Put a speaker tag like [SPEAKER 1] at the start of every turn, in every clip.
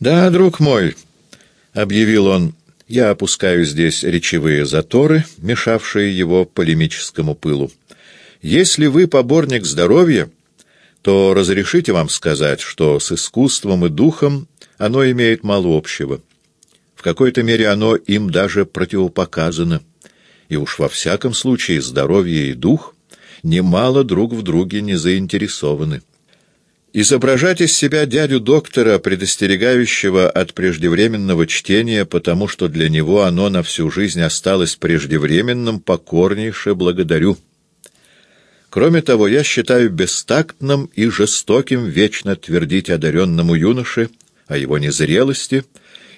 [SPEAKER 1] «Да, друг мой», — объявил он, — «я опускаю здесь речевые заторы, мешавшие его полемическому пылу. Если вы поборник здоровья, то разрешите вам сказать, что с искусством и духом оно имеет мало общего. В какой-то мере оно им даже противопоказано. И уж во всяком случае здоровье и дух немало друг в друге не заинтересованы. Изображать из себя дядю доктора, предостерегающего от преждевременного чтения, потому что для него оно на всю жизнь осталось преждевременным, покорнейше благодарю. Кроме того, я считаю бестактным и жестоким вечно твердить одаренному юноше о его незрелости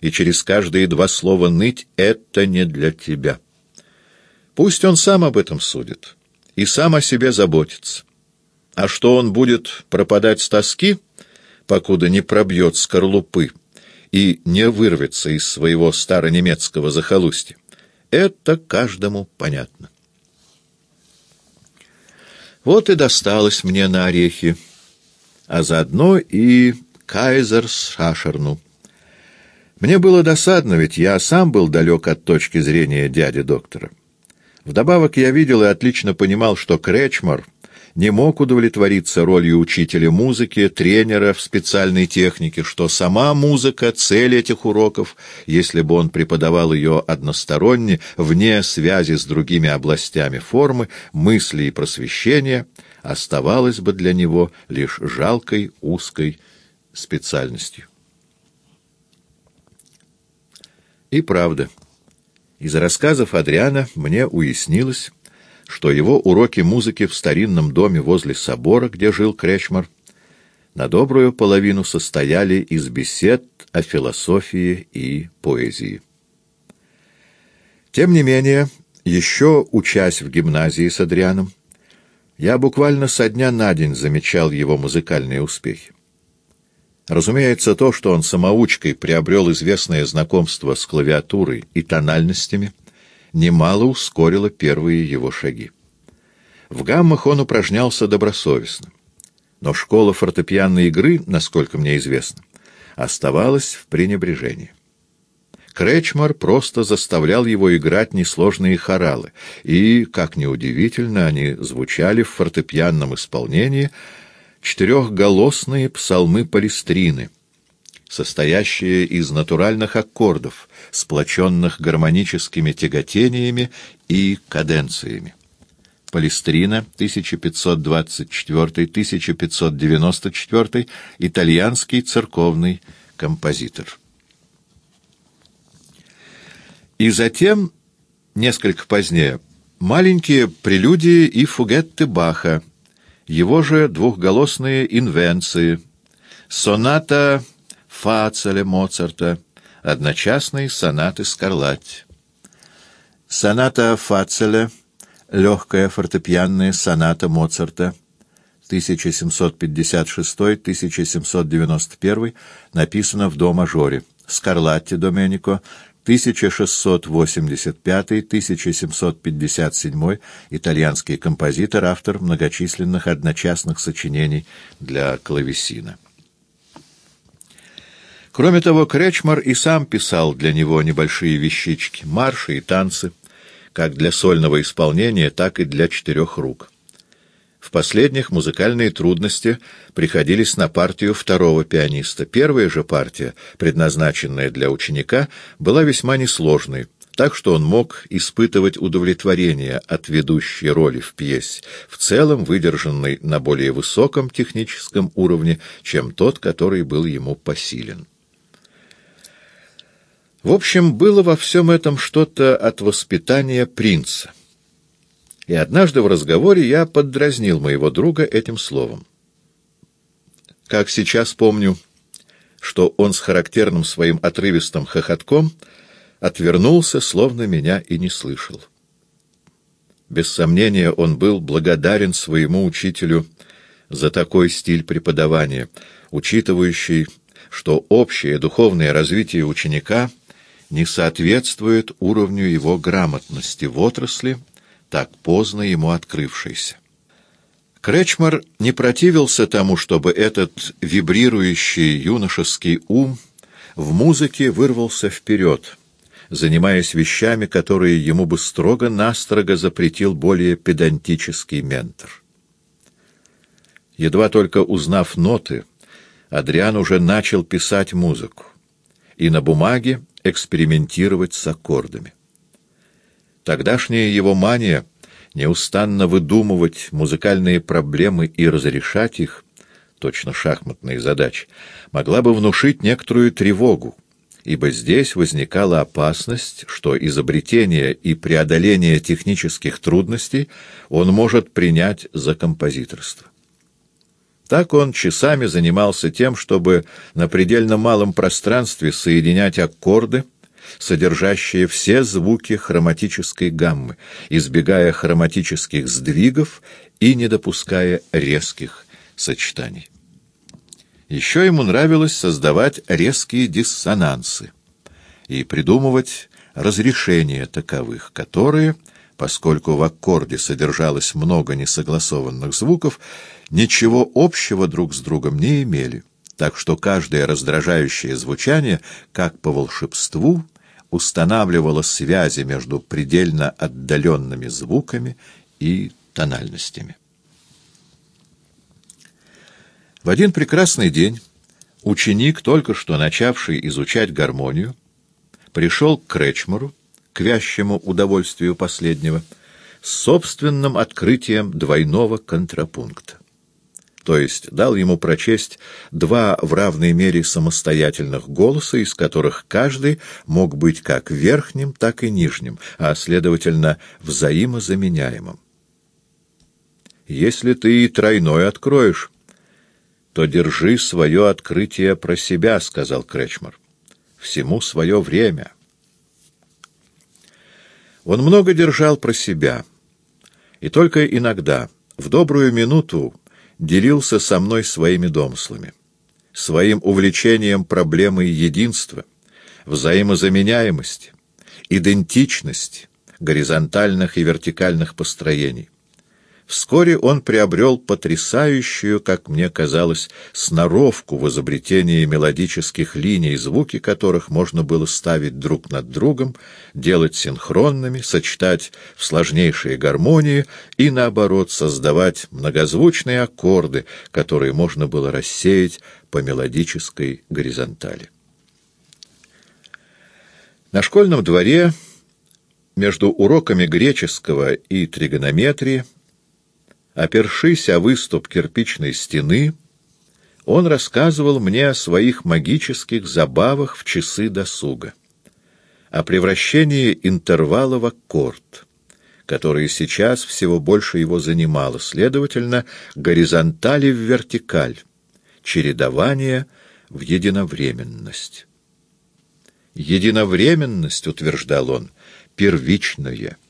[SPEAKER 1] и через каждые два слова ныть «это не для тебя». Пусть он сам об этом судит и сам о себе заботится. А что он будет пропадать с тоски, покуда не пробьет скорлупы и не вырвется из своего старонемецкого захолустья, это каждому понятно. Вот и досталось мне на орехи, а заодно и Кайзерс-Шашерну. Мне было досадно, ведь я сам был далек от точки зрения дяди доктора. Вдобавок я видел и отлично понимал, что Кречмар не мог удовлетвориться ролью учителя музыки, тренера в специальной технике, что сама музыка — цель этих уроков, если бы он преподавал ее односторонне, вне связи с другими областями формы, мысли и просвещения, оставалась бы для него лишь жалкой узкой специальностью. И правда, из рассказов Адриана мне уяснилось, что его уроки музыки в старинном доме возле собора, где жил Кречмар, на добрую половину состояли из бесед о философии и поэзии. Тем не менее, еще учась в гимназии с Адрианом, я буквально со дня на день замечал его музыкальные успехи. Разумеется, то, что он самоучкой приобрел известное знакомство с клавиатурой и тональностями, немало ускорило первые его шаги. В гаммах он упражнялся добросовестно. Но школа фортепианной игры, насколько мне известно, оставалась в пренебрежении. Кречмар просто заставлял его играть несложные хоралы, и, как неудивительно, они звучали в фортепианном исполнении четырехголосные псалмы-палестрины — состоящее из натуральных аккордов, сплоченных гармоническими тяготениями и каденциями. Палестрина, 1524-1594, итальянский церковный композитор. И затем, несколько позднее, маленькие прелюдии и фугетты Баха, его же двухголосные инвенции, соната Фацеля Моцарта, одночасные сонаты Скарлатти. Соната Фацеля, легкая фортепианная соната Моцарта, 1756-1791, написана в до-мажоре. Скарлатти Доменико, 1685-1757, итальянский композитор, автор многочисленных одночасных сочинений для клавесина. Кроме того, Кречмар и сам писал для него небольшие вещички, марши и танцы, как для сольного исполнения, так и для четырех рук. В последних музыкальные трудности приходились на партию второго пианиста. Первая же партия, предназначенная для ученика, была весьма несложной, так что он мог испытывать удовлетворение от ведущей роли в пьесе, в целом выдержанной на более высоком техническом уровне, чем тот, который был ему посилен. В общем, было во всем этом что-то от воспитания принца. И однажды в разговоре я поддразнил моего друга этим словом. Как сейчас помню, что он с характерным своим отрывистым хохотком отвернулся, словно меня и не слышал. Без сомнения, он был благодарен своему учителю за такой стиль преподавания, учитывающий, что общее духовное развитие ученика — не соответствует уровню его грамотности в отрасли, так поздно ему открывшейся. Кречмар не противился тому, чтобы этот вибрирующий юношеский ум в музыке вырвался вперед, занимаясь вещами, которые ему бы строго-настрого запретил более педантический ментор. Едва только узнав ноты, Адриан уже начал писать музыку и на бумаге экспериментировать с аккордами. Тогдашняя его мания неустанно выдумывать музыкальные проблемы и разрешать их, точно шахматные задачи, могла бы внушить некоторую тревогу, ибо здесь возникала опасность, что изобретение и преодоление технических трудностей он может принять за композиторство. Так он часами занимался тем, чтобы на предельно малом пространстве соединять аккорды, содержащие все звуки хроматической гаммы, избегая хроматических сдвигов и не допуская резких сочетаний. Еще ему нравилось создавать резкие диссонансы и придумывать разрешения таковых, которые поскольку в аккорде содержалось много несогласованных звуков, ничего общего друг с другом не имели, так что каждое раздражающее звучание, как по волшебству, устанавливало связи между предельно отдаленными звуками и тональностями. В один прекрасный день ученик, только что начавший изучать гармонию, пришел к Кречмару к вящему удовольствию последнего, с собственным открытием двойного контрапункта. То есть дал ему прочесть два в равной мере самостоятельных голоса, из которых каждый мог быть как верхним, так и нижним, а, следовательно, взаимозаменяемым. «Если ты и тройной откроешь, то держи свое открытие про себя», — сказал Кречмар. «Всему свое время». Он много держал про себя, и только иногда, в добрую минуту, делился со мной своими домыслами, своим увлечением проблемой единства, взаимозаменяемости, идентичности, горизонтальных и вертикальных построений. Вскоре он приобрел потрясающую, как мне казалось, сноровку в изобретении мелодических линий, звуки которых можно было ставить друг над другом, делать синхронными, сочетать в сложнейшие гармонии и, наоборот, создавать многозвучные аккорды, которые можно было рассеять по мелодической горизонтали. На школьном дворе между уроками греческого и тригонометрии Опершись о выступ кирпичной стены, он рассказывал мне о своих магических забавах в часы досуга, о превращении интервала в аккорд, который сейчас всего больше его занимало, следовательно, горизонтали в вертикаль, чередование в единовременность. Единовременность, утверждал он, первичная —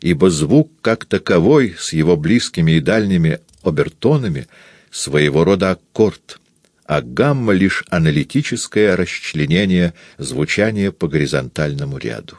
[SPEAKER 1] ибо звук как таковой с его близкими и дальними обертонами своего рода аккорд, а гамма — лишь аналитическое расчленение звучания по горизонтальному ряду.